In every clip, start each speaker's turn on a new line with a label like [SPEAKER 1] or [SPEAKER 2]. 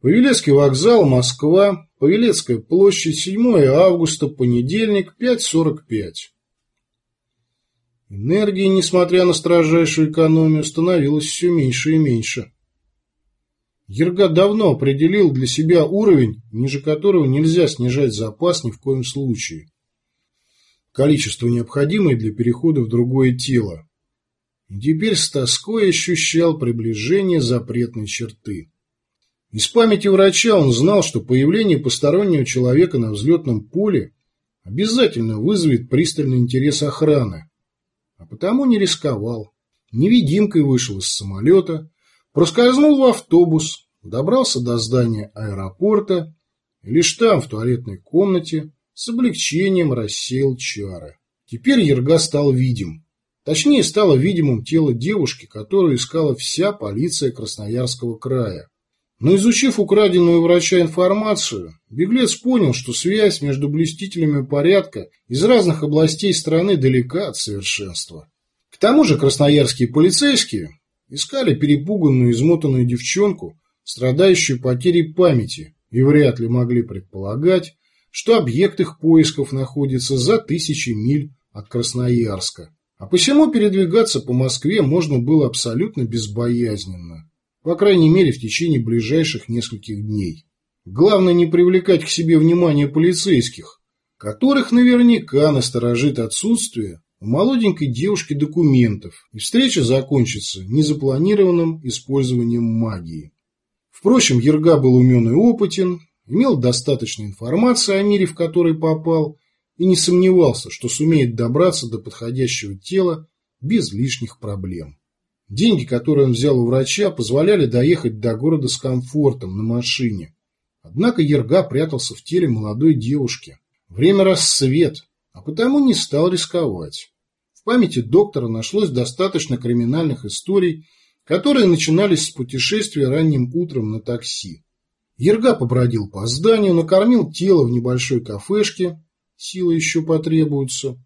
[SPEAKER 1] Павелецкий вокзал, Москва, Павелецкая площадь, 7 августа, понедельник, 5.45. Энергии, несмотря на строжайшую экономию, становилось все меньше и меньше. Ерга давно определил для себя уровень, ниже которого нельзя снижать запас ни в коем случае. Количество, необходимое для перехода в другое тело. И теперь с тоской ощущал приближение запретной черты. Из памяти врача он знал, что появление постороннего человека на взлетном поле обязательно вызовет пристальный интерес охраны. А потому не рисковал. Невидимкой вышел из самолета, проскользнул в автобус, добрался до здания аэропорта и лишь там, в туалетной комнате, с облегчением рассеял чары. Теперь Ерга стал видим. Точнее, стало видимым тело девушки, которую искала вся полиция Красноярского края. Но изучив украденную у врача информацию, беглец понял, что связь между блюстителями порядка из разных областей страны далека от совершенства. К тому же красноярские полицейские искали перепуганную, измотанную девчонку, страдающую потерей памяти, и вряд ли могли предполагать, что объект их поисков находится за тысячи миль от Красноярска. А посему передвигаться по Москве можно было абсолютно безбоязненно по крайней мере в течение ближайших нескольких дней. Главное не привлекать к себе внимание полицейских, которых наверняка насторожит отсутствие у молоденькой девушки документов, и встреча закончится незапланированным использованием магии. Впрочем, Ерга был умен и опытен, имел достаточно информации о мире, в который попал, и не сомневался, что сумеет добраться до подходящего тела без лишних проблем. Деньги, которые он взял у врача, позволяли доехать до города с комфортом на машине. Однако Ерга прятался в теле молодой девушки. Время рассвет, а потому не стал рисковать. В памяти доктора нашлось достаточно криминальных историй, которые начинались с путешествия ранним утром на такси. Ерга побродил по зданию, накормил тело в небольшой кафешке, силы еще потребуются.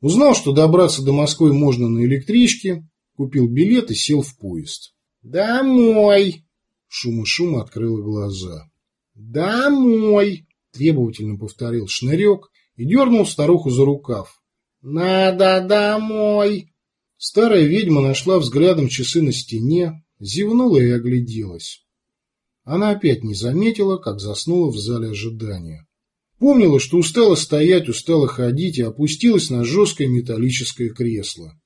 [SPEAKER 1] Узнал, что добраться до Москвы можно на электричке, Купил билет и сел в поезд. «Домой!» Шума-шума открыла глаза. «Домой!» Требовательно повторил Шнырек и дернул старуху за рукав. «Надо домой!» Старая ведьма нашла взглядом часы на стене, зевнула и огляделась. Она опять не заметила, как заснула в зале ожидания. Помнила, что устала стоять, устала ходить и опустилась на жесткое металлическое кресло.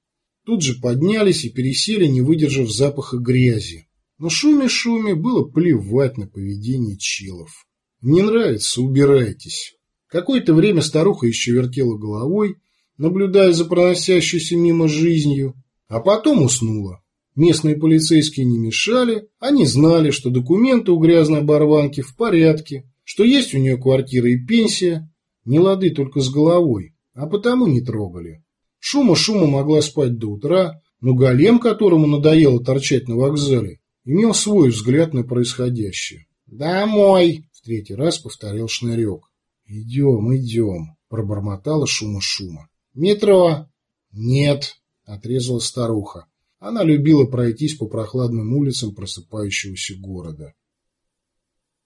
[SPEAKER 1] Тут же поднялись и пересели, не выдержав запаха грязи. Но шуме-шуме было плевать на поведение челов. Не нравится – убирайтесь. Какое-то время старуха еще вертела головой, наблюдая за проносящейся мимо жизнью, а потом уснула. Местные полицейские не мешали, они знали, что документы у грязной оборванки в порядке, что есть у нее квартира и пенсия, не лады только с головой, а потому не трогали. Шума-шума могла спать до утра, но голем, которому надоело торчать на вокзале, имел свой взгляд на происходящее. «Домой!» – в третий раз повторил Шнырек. «Идем, идем!» – пробормотала шума-шума. «Метро!» «Нет!» – отрезала старуха. Она любила пройтись по прохладным улицам просыпающегося города.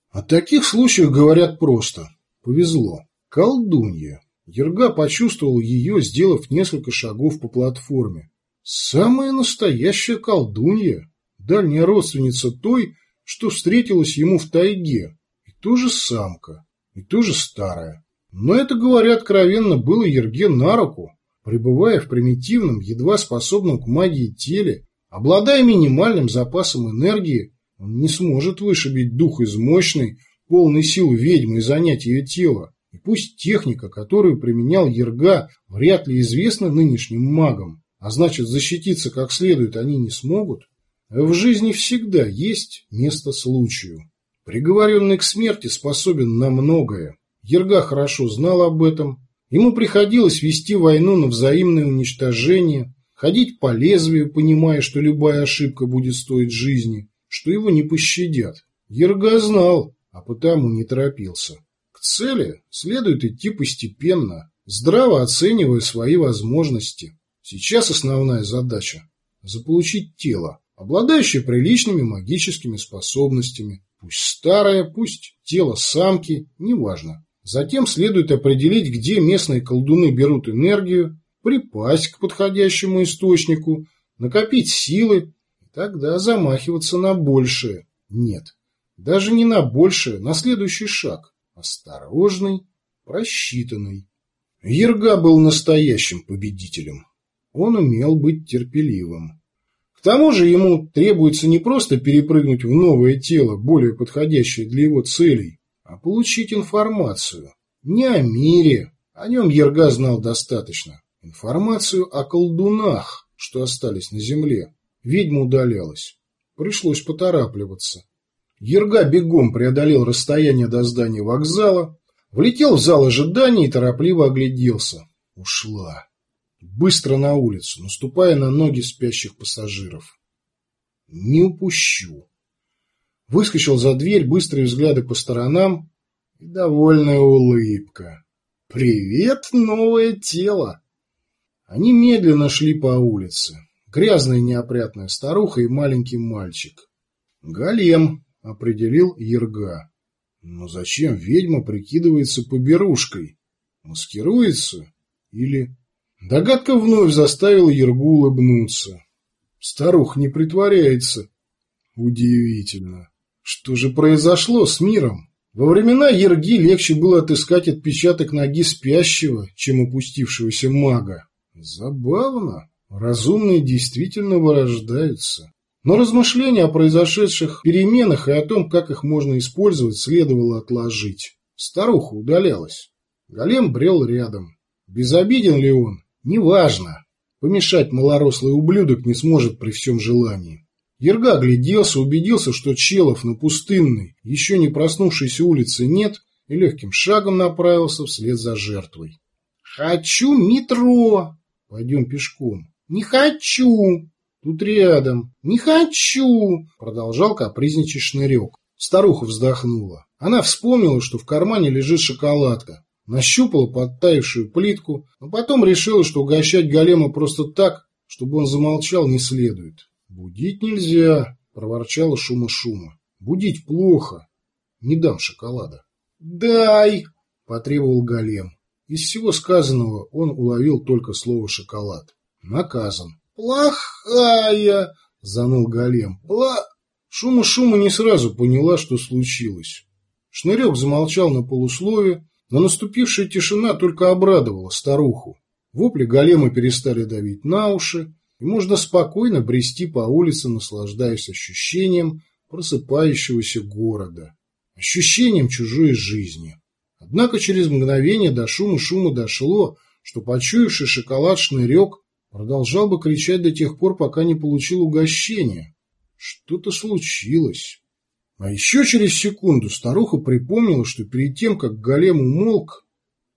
[SPEAKER 1] О таких случаях говорят просто. Повезло. Колдунья. Ерга почувствовал ее, сделав несколько шагов по платформе. Самая настоящая колдунья, дальняя родственница той, что встретилась ему в тайге, и тоже самка, и тоже старая. Но это, говоря откровенно, было Ерге на руку. Пребывая в примитивном, едва способном к магии теле, обладая минимальным запасом энергии, он не сможет вышибить дух из мощной, полной сил ведьмы и занять ее тело. И пусть техника, которую применял Ерга, вряд ли известна нынешним магам, а значит защититься как следует они не смогут, в жизни всегда есть место случаю. Приговоренный к смерти способен на многое. Ерга хорошо знал об этом. Ему приходилось вести войну на взаимное уничтожение, ходить по лезвию, понимая, что любая ошибка будет стоить жизни, что его не пощадят. Ерга знал, а потому не торопился цели следует идти постепенно, здраво оценивая свои возможности. Сейчас основная задача – заполучить тело, обладающее приличными магическими способностями, Пусть старое, пусть тело самки, неважно. Затем следует определить, где местные колдуны берут энергию, припасть к подходящему источнику, накопить силы, и тогда замахиваться на большее. Нет, даже не на большее, на следующий шаг. Осторожный, просчитанный. Ерга был настоящим победителем. Он умел быть терпеливым. К тому же ему требуется не просто перепрыгнуть в новое тело, более подходящее для его целей, а получить информацию. Не о мире, о нем Ерга знал достаточно. Информацию о колдунах, что остались на земле. Ведьма удалялась. Пришлось поторапливаться. Ерга бегом преодолел расстояние до здания вокзала, влетел в зал ожидания и торопливо огляделся. Ушла. Быстро на улицу, наступая на ноги спящих пассажиров. Не упущу. Выскочил за дверь, быстрые взгляды по сторонам и довольная улыбка. «Привет, новое тело!» Они медленно шли по улице. Грязная неопрятная старуха и маленький мальчик. «Голем», — определил Ерга. «Но зачем ведьма прикидывается поберушкой? Маскируется? Или...» Догадка вновь заставила Ергу улыбнуться. Старуха не притворяется. Удивительно. Что же произошло с миром? Во времена Ерги легче было отыскать отпечаток ноги спящего, чем упустившегося мага. Забавно. Разумные действительно вырождаются. Но размышления о произошедших переменах и о том, как их можно использовать, следовало отложить. Старуха удалялась. Голем брел рядом. Безобиден ли он? Неважно. Помешать малорослый ублюдок не сможет при всем желании. Ерга огляделся, убедился, что челов на пустынной, еще не проснувшейся улице нет, и легким шагом направился вслед за жертвой. «Хочу метро!» «Пойдем пешком». «Не хочу!» «Тут рядом». «Не хочу!» Продолжал капризничать шнырек. Старуха вздохнула. Она вспомнила, что в кармане лежит шоколадка. Нащупала подтаявшую плитку, но потом решила, что угощать голема просто так, чтобы он замолчал, не следует. «Будить нельзя», — проворчала шума-шума. «Будить плохо. Не дам шоколада». «Дай!» — потребовал голем. Из всего сказанного он уловил только слово «шоколад». Наказан. «Плохая!» — заныл голем. «Пла...» Шума-шума не сразу поняла, что случилось. Шнырек замолчал на полуслове, но наступившая тишина только обрадовала старуху. Вопли голема перестали давить на уши, и можно спокойно брести по улице, наслаждаясь ощущением просыпающегося города, ощущением чужой жизни. Однако через мгновение до шума-шума дошло, что почуявший шоколад шнырек продолжал бы кричать до тех пор, пока не получил угощения. Что-то случилось. А еще через секунду старуха припомнила, что перед тем, как голем умолк,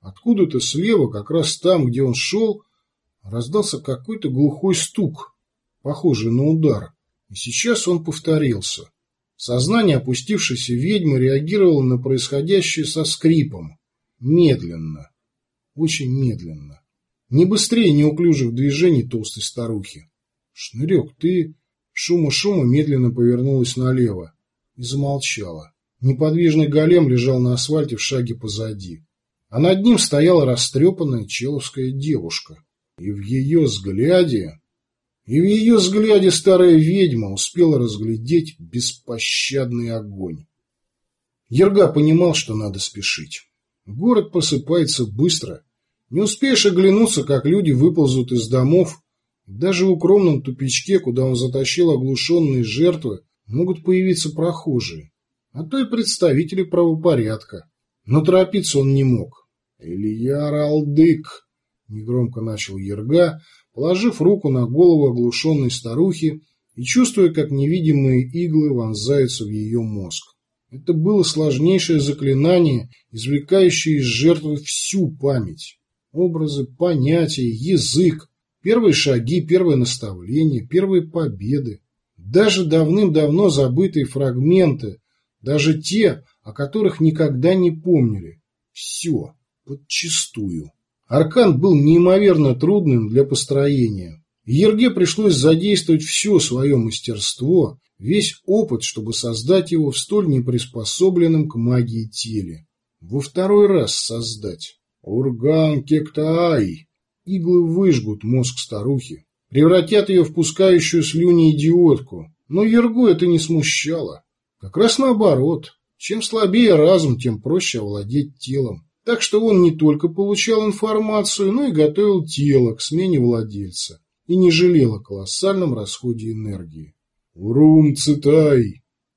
[SPEAKER 1] откуда-то слева, как раз там, где он шел, раздался какой-то глухой стук, похожий на удар, и сейчас он повторился. Сознание опустившейся ведьмы реагировало на происходящее со скрипом. Медленно. Очень медленно. Не быстрее неуклюжих движений толстой старухи. «Шнырек, ты...» Шума-шума медленно повернулась налево и замолчала. Неподвижный голем лежал на асфальте в шаге позади. А над ним стояла растрепанная человская девушка. И в ее взгляде... И в ее взгляде старая ведьма успела разглядеть беспощадный огонь. Ерга понимал, что надо спешить. Город просыпается быстро. Не успеешь оглянуться, как люди выползут из домов. Даже в укромном тупичке, куда он затащил оглушенные жертвы, могут появиться прохожие, а то и представители правопорядка. Но торопиться он не мог. «Илья Ралдык!» Негромко начал Ерга, положив руку на голову оглушенной старухи и чувствуя, как невидимые иглы вонзаются в ее мозг. Это было сложнейшее заклинание, извлекающее из жертвы всю память. Образы, понятия, язык, первые шаги, первые наставления, первые победы. Даже давным-давно забытые фрагменты, даже те, о которых никогда не помнили. Все, подчистую. Аркан был неимоверно трудным для построения. Ерге пришлось задействовать все свое мастерство, весь опыт, чтобы создать его в столь неприспособленном к магии теле. Во второй раз создать. Урган Кектаай. Иглы выжгут мозг старухи, превратят ее в пускающую слюни идиотку. Но Ергу это не смущало. Как раз наоборот. Чем слабее разум, тем проще овладеть телом. Так что он не только получал информацию, но и готовил тело к смене владельца и не жалел о колоссальном расходе энергии. «Урум Цитай!»